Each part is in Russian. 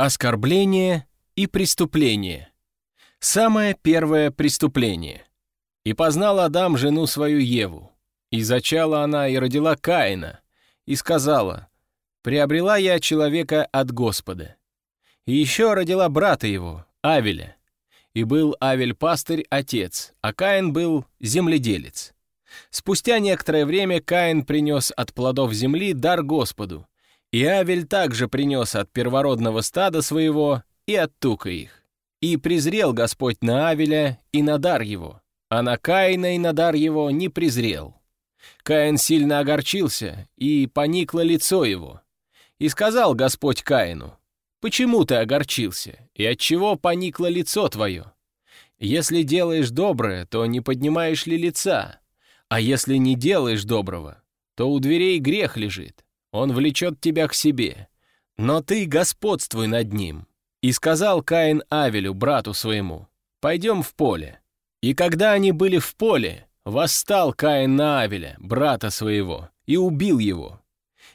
Оскорбление и преступление. Самое первое преступление. «И познал Адам жену свою Еву, и зачала она и родила Каина, и сказала, «Приобрела я человека от Господа». И еще родила брата его, Авеля. И был Авель пастырь отец, а Каин был земледелец. Спустя некоторое время Каин принес от плодов земли дар Господу, и Авель также принес от первородного стада своего и от тука их. И презрел Господь на Авеля и на дар его, а на Каина и на дар его не презрел. Каин сильно огорчился, и поникло лицо его. И сказал Господь Каину, «Почему ты огорчился, и отчего поникло лицо твое? Если делаешь доброе, то не поднимаешь ли лица? А если не делаешь доброго, то у дверей грех лежит, он влечет тебя к себе. Но ты господствуй над ним. И сказал Каин Авелю, брату своему, пойдем в поле. И когда они были в поле, восстал Каин на Авеля, брата своего, и убил его.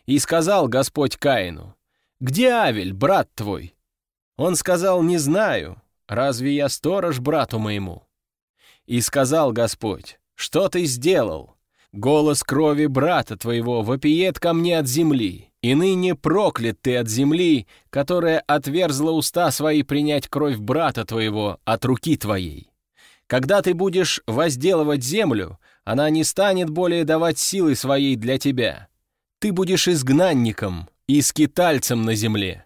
И сказал Господь Каину, «Где Авель, брат твой?» Он сказал, «Не знаю, разве я сторож брату моему?» И сказал Господь, «Что ты сделал? Голос крови брата твоего вопиет ко мне от земли, и ныне проклят ты от земли, которая отверзла уста свои принять кровь брата твоего от руки твоей. Когда ты будешь возделывать землю, она не станет более давать силы своей для тебя. Ты будешь изгнанником и скитальцем на земле».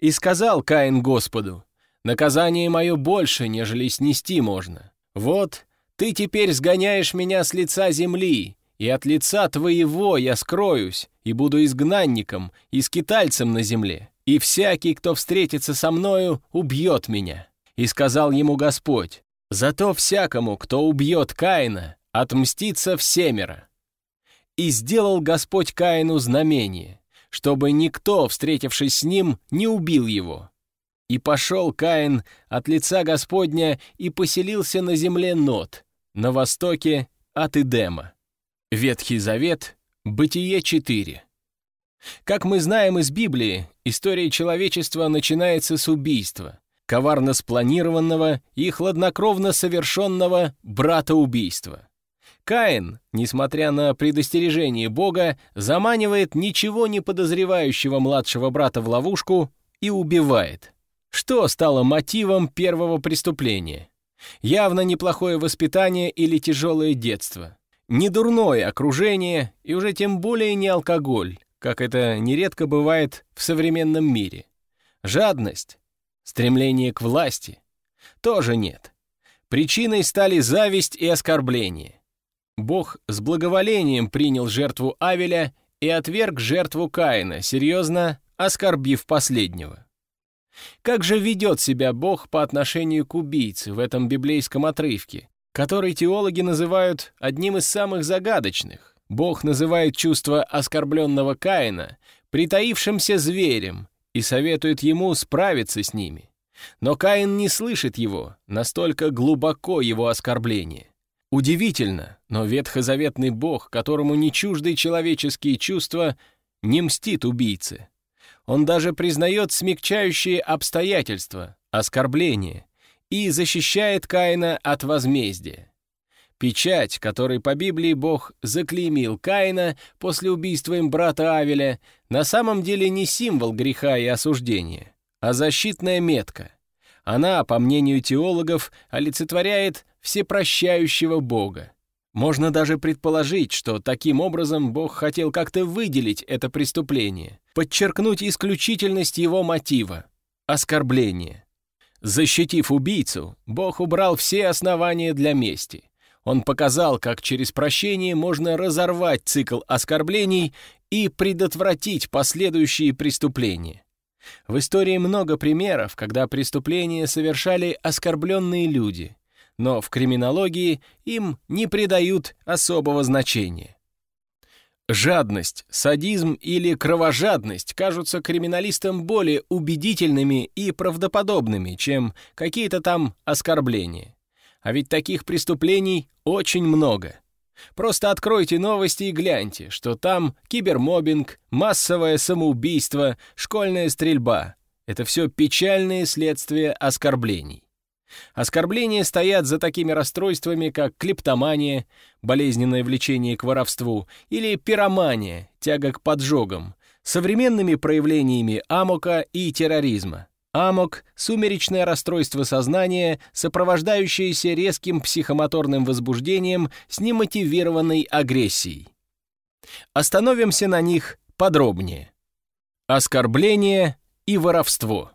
И сказал Каин Господу, «Наказание мое больше, нежели снести можно. Вот ты теперь сгоняешь меня с лица земли, и от лица твоего я скроюсь, и буду изгнанником и скитальцем на земле, и всякий, кто встретится со мною, убьет меня». И сказал ему Господь, «Зато всякому, кто убьет Каина, отмстится всемеро». И сделал Господь Каину знамение, чтобы никто, встретившись с ним, не убил его. И пошел Каин от лица Господня и поселился на земле Нот, на востоке от Идема. Ветхий Завет, Бытие 4. Как мы знаем из Библии, история человечества начинается с убийства, коварно спланированного и хладнокровно совершенного брата-убийства. Каин, несмотря на предостережение Бога, заманивает ничего не подозревающего младшего брата в ловушку и убивает. Что стало мотивом первого преступления? Явно неплохое воспитание или тяжелое детство. Не дурное окружение и уже тем более не алкоголь, как это нередко бывает в современном мире. Жадность, стремление к власти тоже нет. Причиной стали зависть и оскорбление. Бог с благоволением принял жертву Авеля и отверг жертву Каина, серьезно оскорбив последнего. Как же ведет себя Бог по отношению к убийце в этом библейском отрывке, который теологи называют одним из самых загадочных? Бог называет чувство оскорбленного Каина притаившимся зверем и советует ему справиться с ними. Но Каин не слышит его, настолько глубоко его оскорбление. Удивительно, но ветхозаветный Бог, которому не чужды человеческие чувства, не мстит убийце. Он даже признает смягчающие обстоятельства, оскорбления, и защищает Каина от возмездия. Печать, которой по Библии Бог заклеймил Каина после убийства им брата Авеля, на самом деле не символ греха и осуждения, а защитная метка. Она, по мнению теологов, олицетворяет всепрощающего Бога. Можно даже предположить, что таким образом Бог хотел как-то выделить это преступление, подчеркнуть исключительность его мотива — оскорбление. Защитив убийцу, Бог убрал все основания для мести. Он показал, как через прощение можно разорвать цикл оскорблений и предотвратить последующие преступления. В истории много примеров, когда преступления совершали оскорбленные люди — но в криминологии им не придают особого значения. Жадность, садизм или кровожадность кажутся криминалистам более убедительными и правдоподобными, чем какие-то там оскорбления. А ведь таких преступлений очень много. Просто откройте новости и гляньте, что там кибермобинг, массовое самоубийство, школьная стрельба. — это все печальные следствия оскорблений. Оскорбления стоят за такими расстройствами, как клептомания, болезненное влечение к воровству, или пиромания, тяга к поджогам, современными проявлениями амока и терроризма. Амок — сумеречное расстройство сознания, сопровождающееся резким психомоторным возбуждением с немотивированной агрессией. Остановимся на них подробнее. Оскорбление и воровство.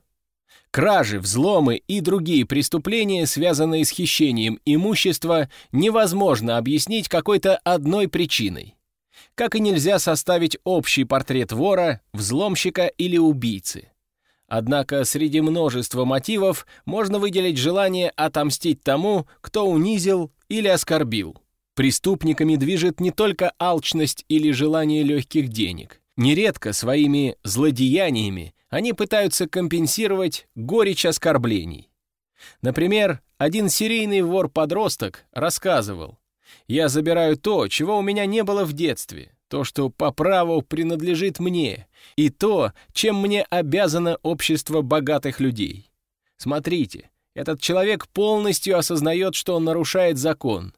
Кражи, взломы и другие преступления, связанные с хищением имущества, невозможно объяснить какой-то одной причиной. Как и нельзя составить общий портрет вора, взломщика или убийцы. Однако среди множества мотивов можно выделить желание отомстить тому, кто унизил или оскорбил. Преступниками движет не только алчность или желание легких денег. Нередко своими злодеяниями они пытаются компенсировать горечь оскорблений. Например, один серийный вор-подросток рассказывал, «Я забираю то, чего у меня не было в детстве, то, что по праву принадлежит мне, и то, чем мне обязано общество богатых людей. Смотрите, этот человек полностью осознает, что он нарушает закон,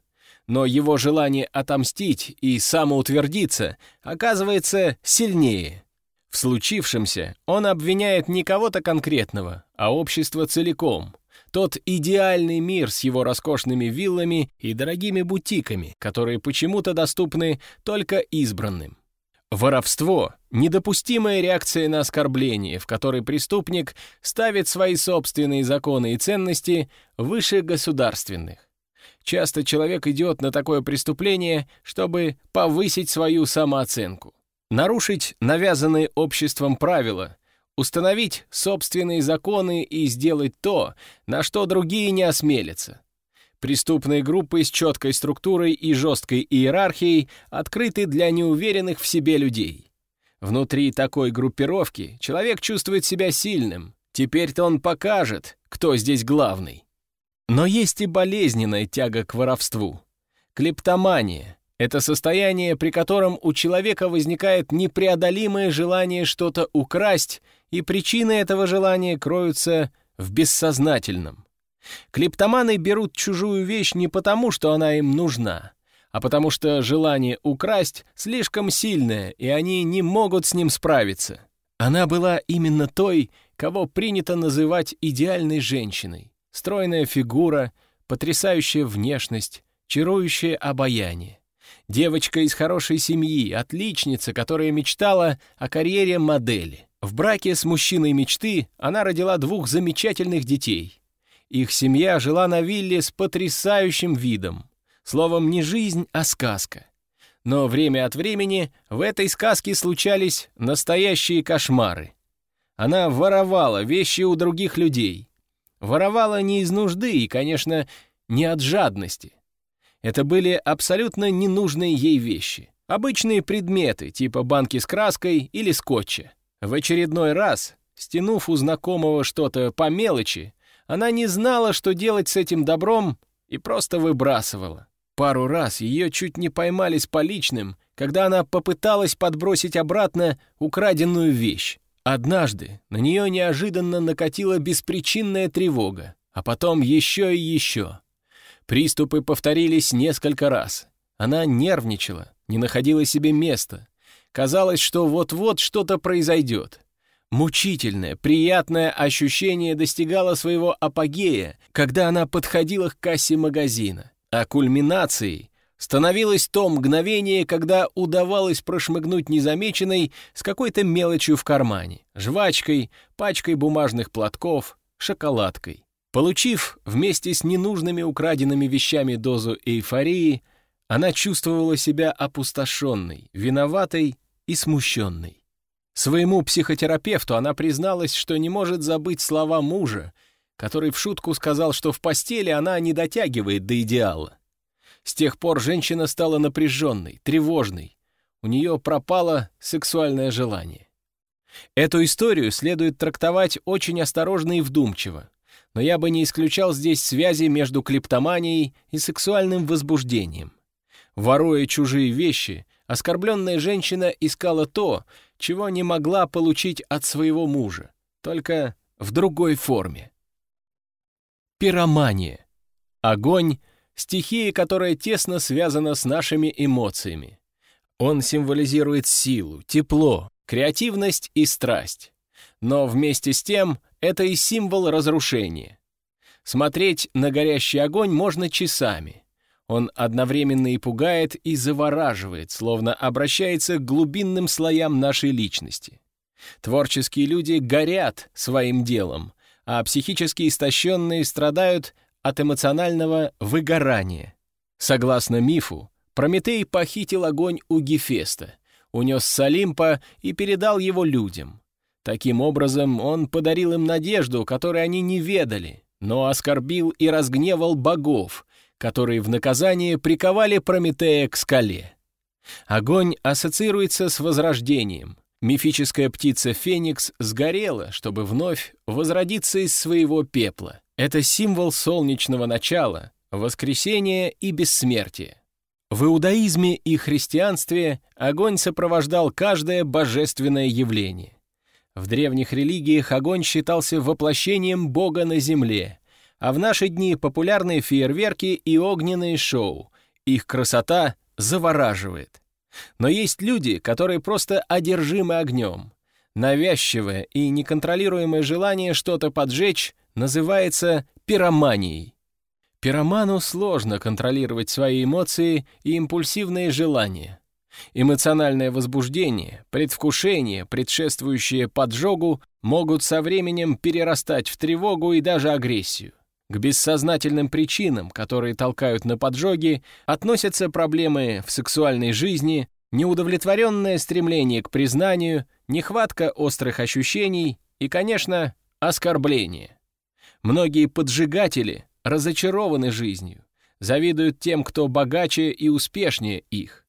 но его желание отомстить и самоутвердиться оказывается сильнее. В случившемся он обвиняет не кого-то конкретного, а общество целиком. Тот идеальный мир с его роскошными виллами и дорогими бутиками, которые почему-то доступны только избранным. Воровство — недопустимая реакция на оскорбление, в которой преступник ставит свои собственные законы и ценности выше государственных. Часто человек идет на такое преступление, чтобы повысить свою самооценку. Нарушить навязанные обществом правила, установить собственные законы и сделать то, на что другие не осмелятся. Преступные группы с четкой структурой и жесткой иерархией открыты для неуверенных в себе людей. Внутри такой группировки человек чувствует себя сильным. Теперь-то он покажет, кто здесь главный. Но есть и болезненная тяга к воровству. Клептомания — это состояние, при котором у человека возникает непреодолимое желание что-то украсть, и причины этого желания кроются в бессознательном. Клептоманы берут чужую вещь не потому, что она им нужна, а потому что желание украсть слишком сильное, и они не могут с ним справиться. Она была именно той, кого принято называть идеальной женщиной. Стройная фигура, потрясающая внешность, чарующее обаяние. Девочка из хорошей семьи, отличница, которая мечтала о карьере модели. В браке с мужчиной мечты она родила двух замечательных детей. Их семья жила на вилле с потрясающим видом. Словом, не жизнь, а сказка. Но время от времени в этой сказке случались настоящие кошмары. Она воровала вещи у других людей, Воровала не из нужды и, конечно, не от жадности. Это были абсолютно ненужные ей вещи. Обычные предметы, типа банки с краской или скотча. В очередной раз, стянув у знакомого что-то по мелочи, она не знала, что делать с этим добром, и просто выбрасывала. Пару раз ее чуть не поймали с поличным, когда она попыталась подбросить обратно украденную вещь. Однажды на нее неожиданно накатила беспричинная тревога, а потом еще и еще. Приступы повторились несколько раз. Она нервничала, не находила себе места. Казалось, что вот-вот что-то произойдет. Мучительное, приятное ощущение достигало своего апогея, когда она подходила к кассе магазина. А кульминацией становилось то мгновение, когда удавалось прошмыгнуть незамеченной с какой-то мелочью в кармане, жвачкой, пачкой бумажных платков, шоколадкой. Получив вместе с ненужными украденными вещами дозу эйфории, она чувствовала себя опустошенной, виноватой и смущенной. Своему психотерапевту она призналась, что не может забыть слова мужа, который в шутку сказал, что в постели она не дотягивает до идеала. С тех пор женщина стала напряженной, тревожной. У нее пропало сексуальное желание. Эту историю следует трактовать очень осторожно и вдумчиво, но я бы не исключал здесь связи между клептоманией и сексуальным возбуждением. Воруя чужие вещи, оскорбленная женщина искала то, чего не могла получить от своего мужа, только в другой форме. Пиромания. Огонь — стихия, которая тесно связана с нашими эмоциями. Он символизирует силу, тепло, креативность и страсть. Но вместе с тем это и символ разрушения. Смотреть на горящий огонь можно часами. Он одновременно и пугает, и завораживает, словно обращается к глубинным слоям нашей личности. Творческие люди горят своим делом, а психически истощенные страдают от эмоционального выгорания. Согласно мифу, Прометей похитил огонь у Гефеста, унес с Олимпа и передал его людям. Таким образом, он подарил им надежду, которой они не ведали, но оскорбил и разгневал богов, которые в наказание приковали Прометея к скале. Огонь ассоциируется с возрождением. Мифическая птица Феникс сгорела, чтобы вновь возродиться из своего пепла. Это символ солнечного начала, воскресения и бессмертия. В иудаизме и христианстве огонь сопровождал каждое божественное явление. В древних религиях огонь считался воплощением Бога на земле, а в наши дни популярны фейерверки и огненные шоу. Их красота завораживает. Но есть люди, которые просто одержимы огнем. Навязчивое и неконтролируемое желание что-то поджечь называется пироманией. Пироману сложно контролировать свои эмоции и импульсивные желания. Эмоциональное возбуждение, предвкушение, предшествующее поджогу, могут со временем перерастать в тревогу и даже агрессию. К бессознательным причинам, которые толкают на поджоги, относятся проблемы в сексуальной жизни, неудовлетворенное стремление к признанию, нехватка острых ощущений и, конечно, оскорбление. Многие поджигатели разочарованы жизнью, завидуют тем, кто богаче и успешнее их.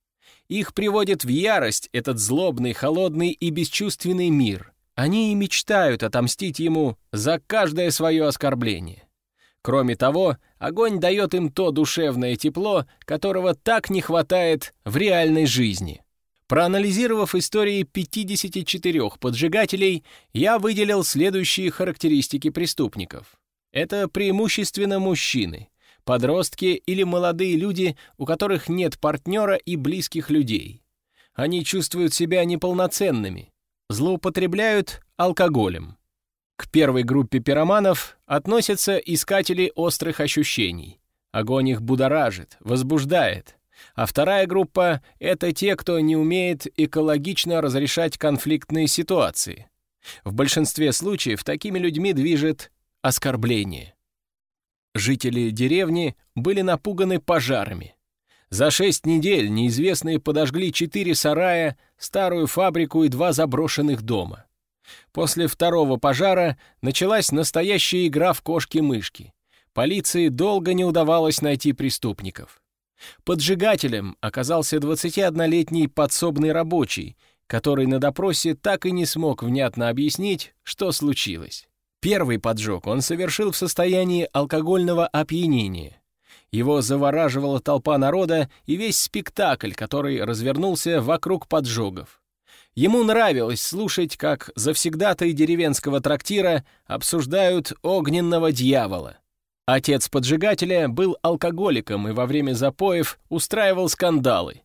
Их приводит в ярость этот злобный, холодный и бесчувственный мир. Они и мечтают отомстить ему за каждое свое оскорбление. Кроме того, огонь дает им то душевное тепло, которого так не хватает в реальной жизни. Проанализировав истории 54 поджигателей, я выделил следующие характеристики преступников. Это преимущественно мужчины, подростки или молодые люди, у которых нет партнера и близких людей. Они чувствуют себя неполноценными, злоупотребляют алкоголем. К первой группе пироманов относятся искатели острых ощущений. Огонь их будоражит, возбуждает. А вторая группа — это те, кто не умеет экологично разрешать конфликтные ситуации. В большинстве случаев такими людьми движет оскорбление. Жители деревни были напуганы пожарами. За шесть недель неизвестные подожгли четыре сарая, старую фабрику и два заброшенных дома. После второго пожара началась настоящая игра в кошки-мышки. Полиции долго не удавалось найти преступников. Поджигателем оказался 21-летний подсобный рабочий, который на допросе так и не смог внятно объяснить, что случилось. Первый поджог он совершил в состоянии алкогольного опьянения. Его завораживала толпа народа и весь спектакль, который развернулся вокруг поджогов. Ему нравилось слушать, как завсегдатые деревенского трактира обсуждают огненного дьявола. Отец поджигателя был алкоголиком и во время запоев устраивал скандалы.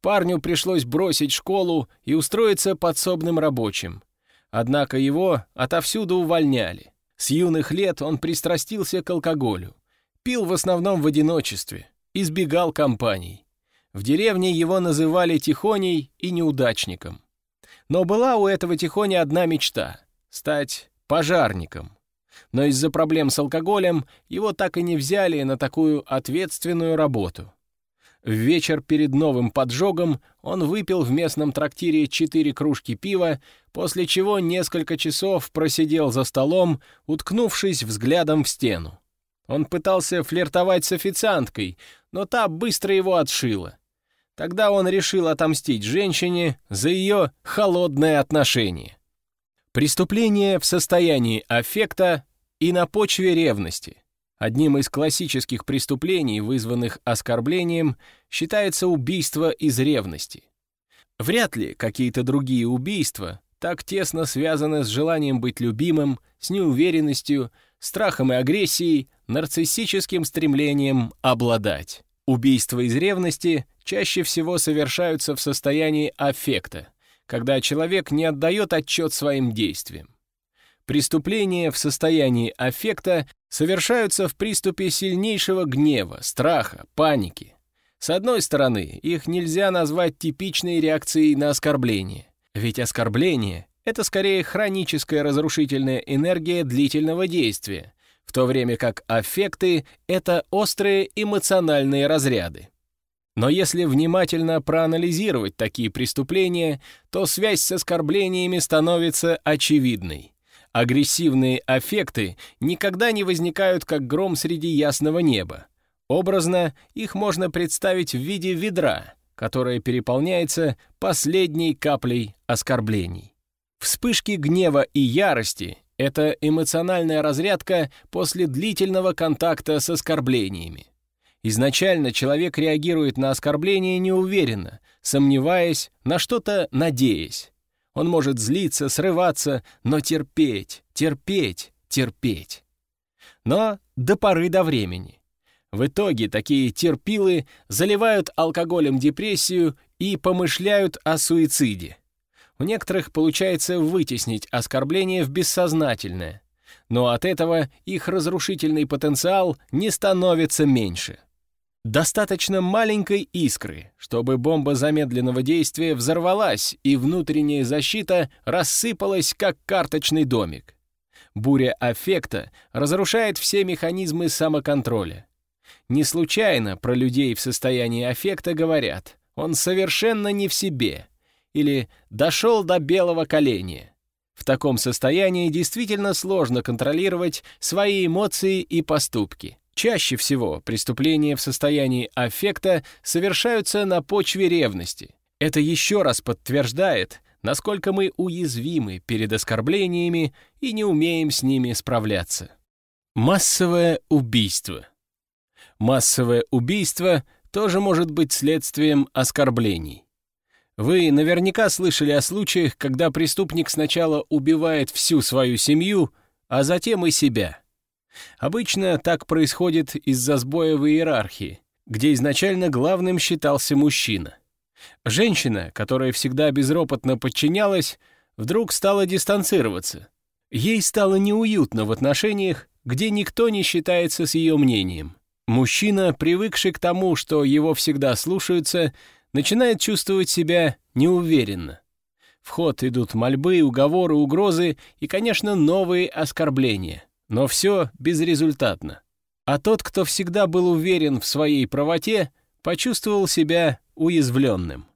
Парню пришлось бросить школу и устроиться подсобным рабочим. Однако его отовсюду увольняли. С юных лет он пристрастился к алкоголю. Пил в основном в одиночестве, избегал компаний. В деревне его называли Тихоней и неудачником. Но была у этого Тихони одна мечта — стать пожарником. Но из-за проблем с алкоголем его так и не взяли на такую ответственную работу. В вечер перед новым поджогом он выпил в местном трактире четыре кружки пива, после чего несколько часов просидел за столом, уткнувшись взглядом в стену. Он пытался флиртовать с официанткой, но та быстро его отшила. Тогда он решил отомстить женщине за ее холодное отношение. Преступление в состоянии аффекта и на почве ревности. Одним из классических преступлений, вызванных оскорблением, считается убийство из ревности. Вряд ли какие-то другие убийства, так тесно связаны с желанием быть любимым, с неуверенностью, страхом и агрессией, нарциссическим стремлением обладать. Убийства из ревности чаще всего совершаются в состоянии аффекта, когда человек не отдает отчет своим действиям. Преступления в состоянии аффекта совершаются в приступе сильнейшего гнева, страха, паники. С одной стороны, их нельзя назвать типичной реакцией на оскорбление, ведь оскорбление — это скорее хроническая разрушительная энергия длительного действия, в то время как аффекты — это острые эмоциональные разряды. Но если внимательно проанализировать такие преступления, то связь с оскорблениями становится очевидной. Агрессивные аффекты никогда не возникают как гром среди ясного неба. Образно их можно представить в виде ведра, которое переполняется последней каплей оскорблений. Вспышки гнева и ярости — это эмоциональная разрядка после длительного контакта с оскорблениями. Изначально человек реагирует на оскорбление неуверенно, сомневаясь, на что-то надеясь. Он может злиться, срываться, но терпеть, терпеть, терпеть. Но до поры до времени. В итоге такие терпилы заливают алкоголем депрессию и помышляют о суициде. У некоторых получается вытеснить оскорбление в бессознательное, но от этого их разрушительный потенциал не становится меньше. Достаточно маленькой искры, чтобы бомба замедленного действия взорвалась и внутренняя защита рассыпалась, как карточный домик. Буря аффекта разрушает все механизмы самоконтроля. Не случайно про людей в состоянии аффекта говорят «он совершенно не в себе» или «дошел до белого коленя». В таком состоянии действительно сложно контролировать свои эмоции и поступки. Чаще всего преступления в состоянии аффекта совершаются на почве ревности. Это еще раз подтверждает, насколько мы уязвимы перед оскорблениями и не умеем с ними справляться. Массовое убийство. Массовое убийство тоже может быть следствием оскорблений. Вы наверняка слышали о случаях, когда преступник сначала убивает всю свою семью, а затем и себя. Обычно так происходит из-за сбоя в иерархии, где изначально главным считался мужчина. Женщина, которая всегда безропотно подчинялась, вдруг стала дистанцироваться. Ей стало неуютно в отношениях, где никто не считается с ее мнением. Мужчина, привыкший к тому, что его всегда слушаются, начинает чувствовать себя неуверенно. В ход идут мольбы, уговоры, угрозы и, конечно, новые оскорбления — но все безрезультатно. А тот, кто всегда был уверен в своей правоте, почувствовал себя уязвленным.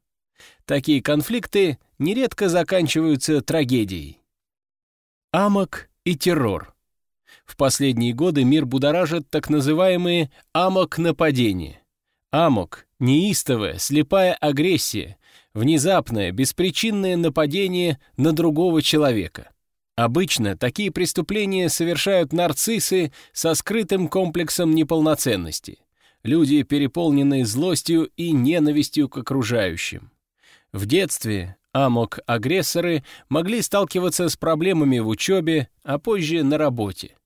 Такие конфликты нередко заканчиваются трагедией. Амок и террор. В последние годы мир будоражит так называемые амок-нападения. Амок — неистовая, слепая агрессия, внезапное, беспричинное нападение на другого человека. Обычно такие преступления совершают нарциссы со скрытым комплексом неполноценности. Люди, переполненные злостью и ненавистью к окружающим. В детстве амок-агрессоры могли сталкиваться с проблемами в учебе, а позже на работе.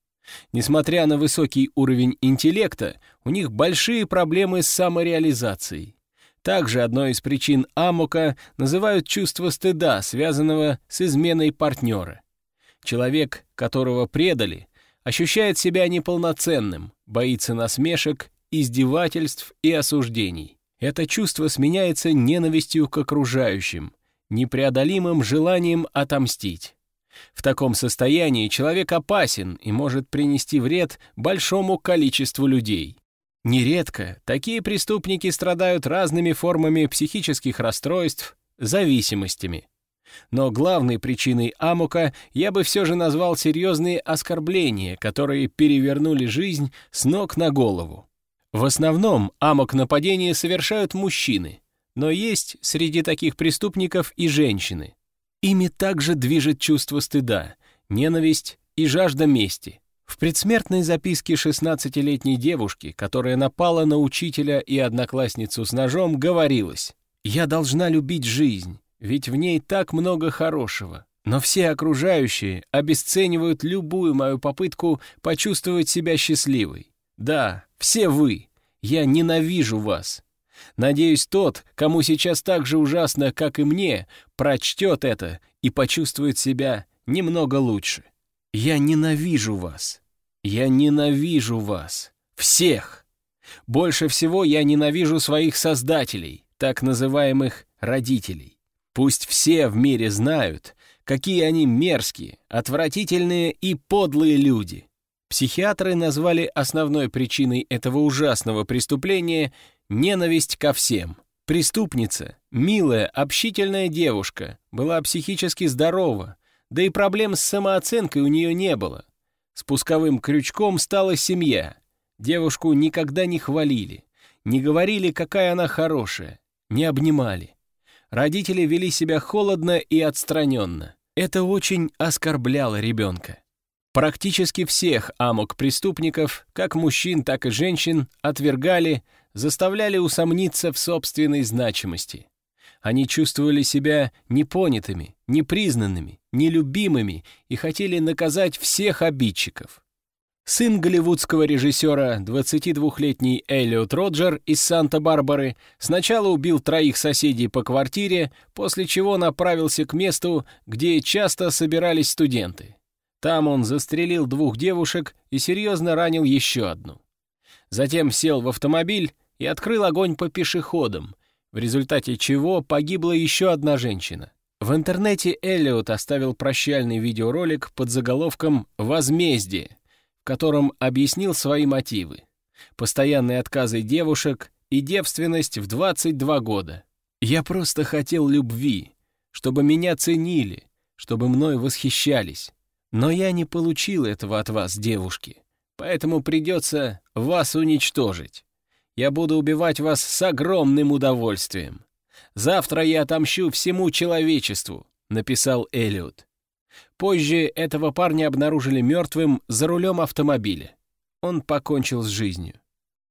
Несмотря на высокий уровень интеллекта, у них большие проблемы с самореализацией. Также одной из причин амока называют чувство стыда, связанного с изменой партнера. Человек, которого предали, ощущает себя неполноценным, боится насмешек, издевательств и осуждений. Это чувство сменяется ненавистью к окружающим, непреодолимым желанием отомстить. В таком состоянии человек опасен и может принести вред большому количеству людей. Нередко такие преступники страдают разными формами психических расстройств, зависимостями. Но главной причиной амука я бы все же назвал серьезные оскорбления, которые перевернули жизнь с ног на голову. В основном амок-нападения совершают мужчины, но есть среди таких преступников и женщины. Ими также движет чувство стыда, ненависть и жажда мести. В предсмертной записке 16-летней девушки, которая напала на учителя и одноклассницу с ножом, говорилось «Я должна любить жизнь, ведь в ней так много хорошего. Но все окружающие обесценивают любую мою попытку почувствовать себя счастливой. Да, все вы. Я ненавижу вас. Надеюсь, тот, кому сейчас так же ужасно, как и мне, прочтет это и почувствует себя немного лучше. Я ненавижу вас. Я ненавижу вас. Всех. Больше всего я ненавижу своих создателей, так называемых родителей. Пусть все в мире знают, какие они мерзкие, отвратительные и подлые люди. Психиатры назвали основной причиной этого ужасного преступления ненависть ко всем. Преступница, милая, общительная девушка, была психически здорова, да и проблем с самооценкой у нее не было. Спусковым крючком стала семья. Девушку никогда не хвалили, не говорили, какая она хорошая, не обнимали. Родители вели себя холодно и отстраненно. Это очень оскорбляло ребенка. Практически всех амок-преступников, как мужчин, так и женщин, отвергали, заставляли усомниться в собственной значимости. Они чувствовали себя непонятыми, непризнанными, нелюбимыми и хотели наказать всех обидчиков. Сын голливудского режиссера, 22-летний Эллиот Роджер из Санта-Барбары, сначала убил троих соседей по квартире, после чего направился к месту, где часто собирались студенты. Там он застрелил двух девушек и серьезно ранил еще одну. Затем сел в автомобиль и открыл огонь по пешеходам, в результате чего погибла еще одна женщина. В интернете Эллиот оставил прощальный видеоролик под заголовком «Возмездие», в котором объяснил свои мотивы. Постоянные отказы девушек и девственность в 22 года. «Я просто хотел любви, чтобы меня ценили, чтобы мной восхищались. Но я не получил этого от вас, девушки, поэтому придется вас уничтожить. Я буду убивать вас с огромным удовольствием. Завтра я отомщу всему человечеству», — написал Эллиот. Позже этого парня обнаружили мертвым за рулем автомобиля. Он покончил с жизнью.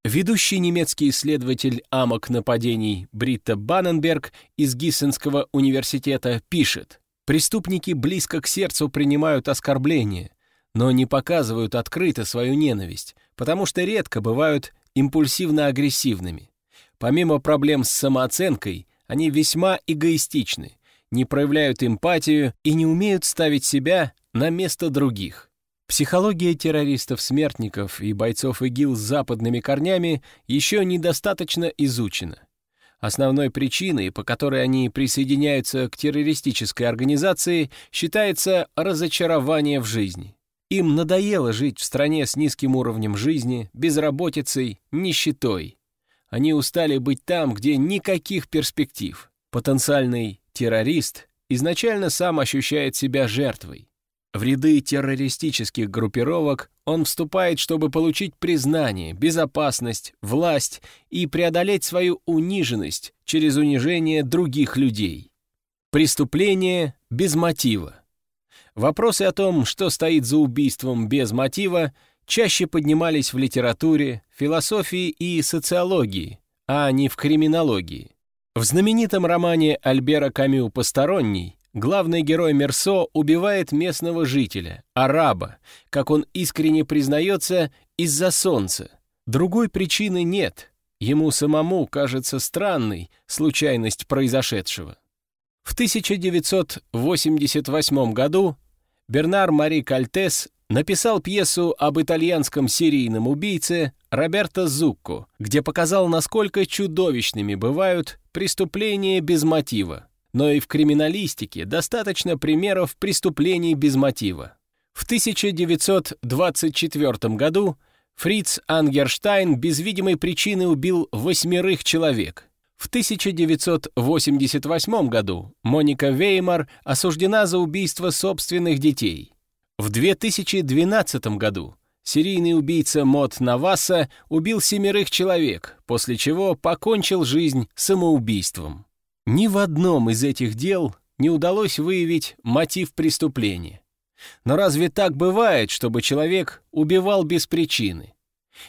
Ведущий немецкий исследователь амок нападений Бритта Банненберг из Гиссенского университета пишет, «Преступники близко к сердцу принимают оскорбления, но не показывают открыто свою ненависть, потому что редко бывают импульсивно-агрессивными. Помимо проблем с самооценкой, они весьма эгоистичны не проявляют эмпатию и не умеют ставить себя на место других. Психология террористов-смертников и бойцов ИГИЛ с западными корнями еще недостаточно изучена. Основной причиной, по которой они присоединяются к террористической организации, считается разочарование в жизни. Им надоело жить в стране с низким уровнем жизни, безработицей, нищетой. Они устали быть там, где никаких перспектив. Потенциальный Террорист изначально сам ощущает себя жертвой. В ряды террористических группировок он вступает, чтобы получить признание, безопасность, власть и преодолеть свою униженность через унижение других людей. Преступление без мотива. Вопросы о том, что стоит за убийством без мотива, чаще поднимались в литературе, философии и социологии, а не в криминологии. В знаменитом романе Альбера Камю «Посторонний» главный герой Мерсо убивает местного жителя, араба, как он искренне признается, из-за солнца. Другой причины нет. Ему самому кажется странной случайность произошедшего. В 1988 году Бернар Мари Кальтес написал пьесу об итальянском серийном убийце Роберто Зукко, где показал, насколько чудовищными бывают преступления без мотива. Но и в криминалистике достаточно примеров преступлений без мотива. В 1924 году Фриц Ангерштайн без видимой причины убил восьмерых человек. В 1988 году Моника Веймар осуждена за убийство собственных детей. В 2012 году серийный убийца Мот Наваса убил семерых человек, после чего покончил жизнь самоубийством. Ни в одном из этих дел не удалось выявить мотив преступления. Но разве так бывает, чтобы человек убивал без причины?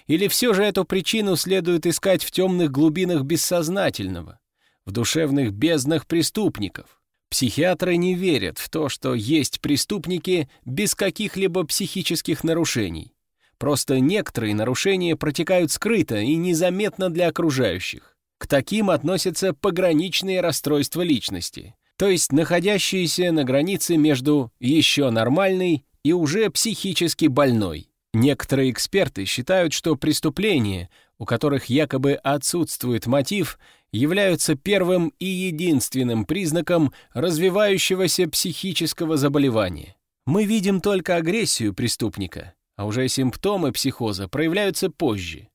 Или все же эту причину следует искать в темных глубинах бессознательного, в душевных безднах преступников? Психиатры не верят в то, что есть преступники без каких-либо психических нарушений. Просто некоторые нарушения протекают скрыто и незаметно для окружающих. К таким относятся пограничные расстройства личности, то есть находящиеся на границе между еще нормальной и уже психически больной. Некоторые эксперты считают, что преступления, у которых якобы отсутствует мотив, являются первым и единственным признаком развивающегося психического заболевания. Мы видим только агрессию преступника, а уже симптомы психоза проявляются позже.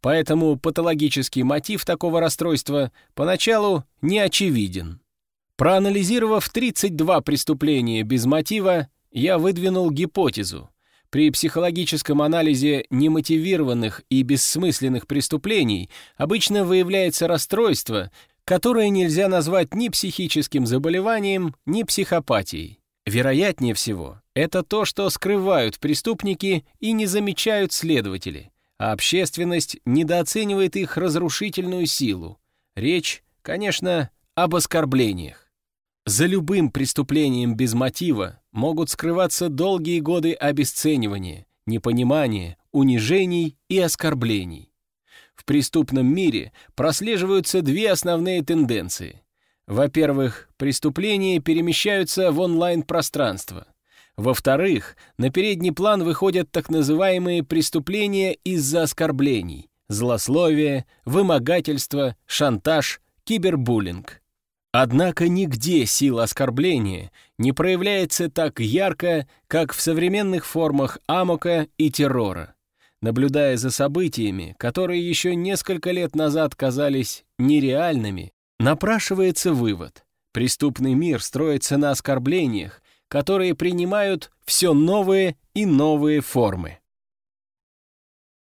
Поэтому патологический мотив такого расстройства поначалу не очевиден. Проанализировав 32 преступления без мотива, я выдвинул гипотезу. При психологическом анализе немотивированных и бессмысленных преступлений обычно выявляется расстройство, которое нельзя назвать ни психическим заболеванием, ни психопатией. Вероятнее всего, это то, что скрывают преступники и не замечают следователи, а общественность недооценивает их разрушительную силу. Речь, конечно, об оскорблениях. За любым преступлением без мотива могут скрываться долгие годы обесценивания, непонимания, унижений и оскорблений. В преступном мире прослеживаются две основные тенденции. Во-первых, преступления перемещаются в онлайн-пространство. Во-вторых, на передний план выходят так называемые преступления из-за оскорблений, злословие, вымогательство, шантаж, кибербуллинг. Однако нигде сила оскорбления не проявляется так ярко, как в современных формах амока и террора. Наблюдая за событиями, которые еще несколько лет назад казались нереальными, напрашивается вывод. Преступный мир строится на оскорблениях, которые принимают все новые и новые формы.